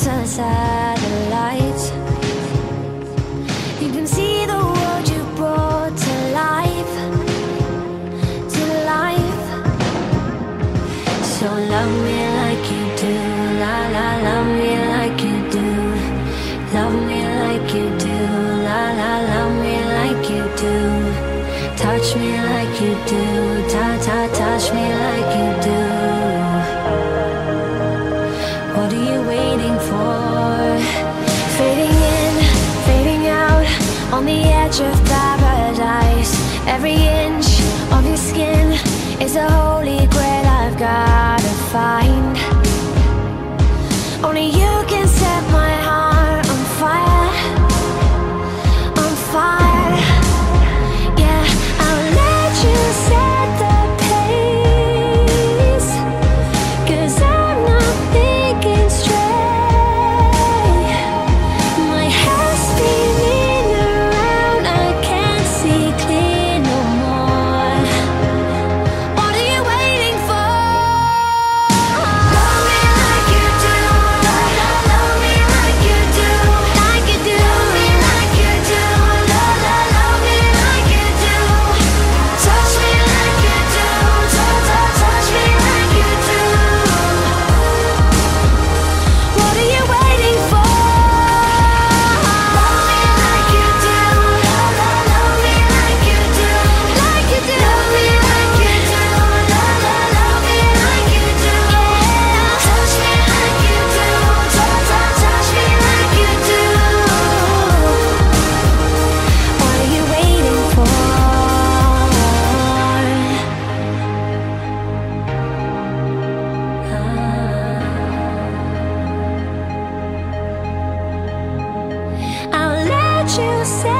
past the satellites. You can see the world you brought to life, to life. So love me like you do, la la, love me like you do, love me like you do, la la, love me like you do, touch me like you do, ta ta, touch me like you do. It's a holy grail I've gotta find. Only you say